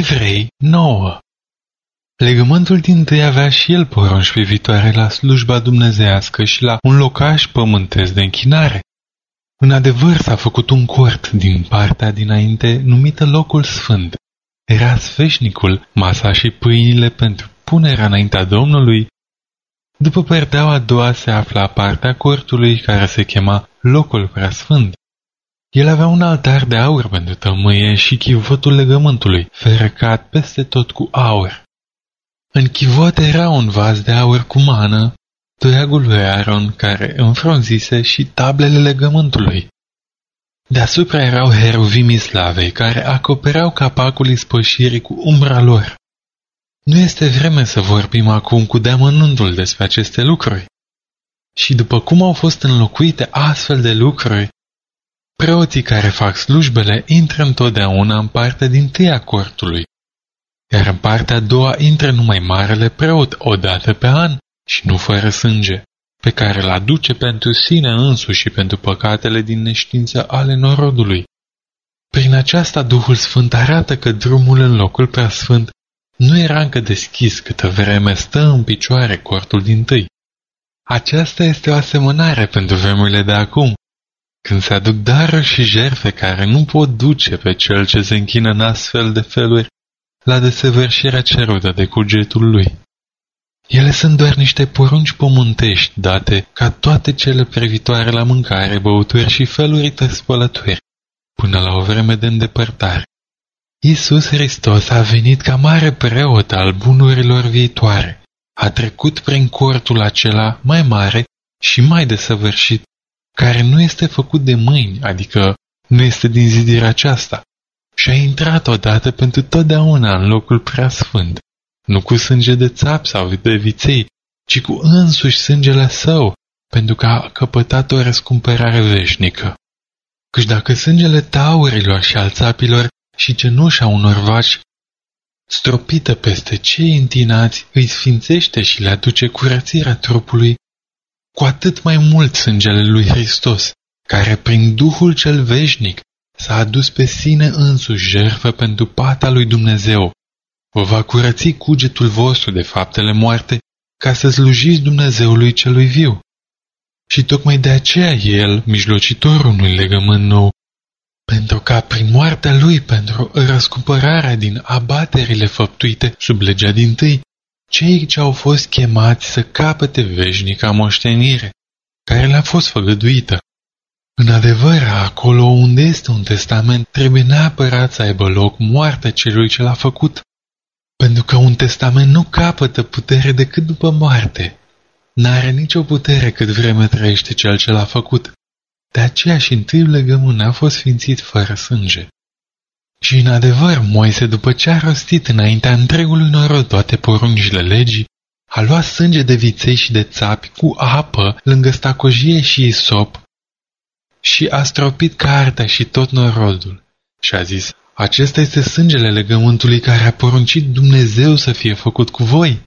Evrei 9 Legământul din tâi avea și el porunci privitoare la slujba dumnezească și la un locaș pământesc de închinare. În adevăr s-a făcut un cort din partea dinainte numită locul sfânt. Era sfeșnicul, masa și pâinile pentru punerea înaintea Domnului. După perdeaua a doua se afla partea cortului care se chema locul preasfânt. El avea un altar de aur pentru tămâie și chivotul legământului, ferecat peste tot cu aur. În chivot era un vas de aur cu mană, toiagul lui Aaron care înfrunzise și tablele legământului. Deasupra erau heruvimii slavei care acopereau capacul ispășirii cu umbra lor. Nu este vreme să vorbim acum cu deamănuntul despre aceste lucruri. Și după cum au fost înlocuite astfel de lucruri, preoții care fac slujbele intră întotdeauna în partea din tâia cortului, iar în partea a doua intră numai marele preot o dată pe an și nu fără sânge, pe care îl aduce pentru sine însuși și pentru păcatele din neștiință ale norodului. Prin aceasta Duhul Sfânt arată că drumul în locul preasfânt nu era încă deschis câtă vreme stă în picioare cortul din tâi. Aceasta este o asemănare pentru vremurile de acum, când se aduc daruri și jerfe care nu pot duce pe cel ce se închină în astfel de feluri la desăvârșirea cerută de cugetul lui. Ele sunt doar niște porunci pământești date ca toate cele privitoare la mâncare, băuturi și feluri de spălături, până la o vreme de îndepărtare. Iisus Hristos a venit ca mare preot al bunurilor viitoare. A trecut prin cortul acela mai mare și mai desăvârșit, care nu este făcut de mâini, adică nu este din zidirea aceasta, și a intrat odată pentru totdeauna în locul preasfânt, nu cu sânge de țap sau de viței, ci cu însuși sângele său, pentru că a căpătat o răscumpărare veșnică. Căci dacă sângele taurilor și al țapilor și cenușa unor vaci stropită peste cei întinați îi sfințește și le aduce curățirea trupului, cu atât mai mult sângele lui Hristos, care prin Duhul cel veșnic s-a adus pe sine însuși jertfă pentru pata lui Dumnezeu. Vă va curăți cugetul vostru de faptele moarte ca să slujiți Dumnezeului celui viu. Și tocmai de aceea el, mijlocitorul unui legământ nou, pentru ca prin moartea lui, pentru răscumpărarea din abaterile făptuite sub legea din tâi, cei ce au fost chemați să capete veșnica moștenire, care le-a fost făgăduită. În adevăr, acolo unde este un testament, trebuie neapărat să aibă loc moartea celui ce l-a făcut, pentru că un testament nu capătă putere decât după moarte. N-are nicio putere cât vreme trăiește cel ce l-a făcut. De aceea și întâiul legământ a fost sfințit fără sânge. Și în adevăr, Moise, după ce a rostit înaintea întregului norod toate poruncile legii, a luat sânge de viței și de țapi cu apă lângă stacojie și isop și a stropit cartea și tot norodul. Și a zis, acesta este sângele legământului care a poruncit Dumnezeu să fie făcut cu voi.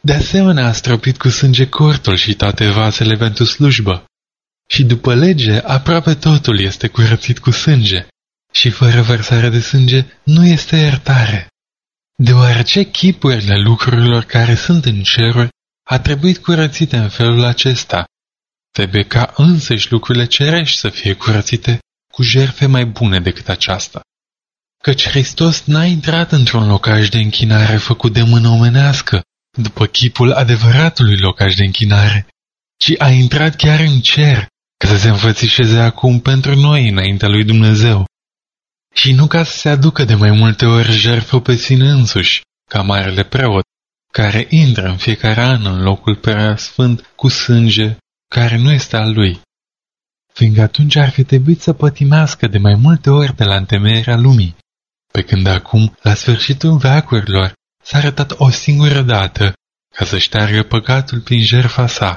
De asemenea a stropit cu sânge cortul și toate vasele pentru slujbă. Și după lege, aproape totul este curățit cu sânge. Și fără vărsare de sânge nu este iertare. Deoarece chipurile lucrurilor care sunt în ceruri a trebuit curățite în felul acesta, Trebuie ca însăși lucrurile cerești să fie curățite cu jerfe mai bune decât aceasta. Căci Hristos n-a intrat într-un locaș de închinare făcut de mână omenească, după chipul adevăratului locaș de închinare, ci a intrat chiar în cer, ca să se înfățișeze acum pentru noi înaintea lui Dumnezeu. Și nu ca să se aducă de mai multe ori jertfă pe sine însuși, ca marele preot, care intră în fiecare an în locul prea sfânt cu sânge care nu este al lui, fiindcă atunci ar fi trebuit să pătimească de mai multe ori de la întemeierea lumii, pe când acum, la sfârșitul veacurilor, s-a arătat o singură dată ca să șteargă păcatul prin jertfa sa.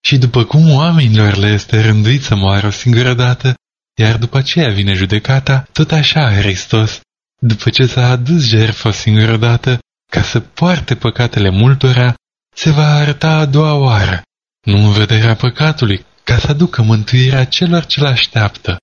Și după cum oamenilor le este rânduit să moară o singură dată, iar după aceea vine judecata, tot așa Hristos, după ce s-a adus jertfa o singură dată, ca să poarte păcatele multora, se va arăta a doua oară, nu în vederea păcatului, ca să aducă mântuirea celor ce-l așteaptă.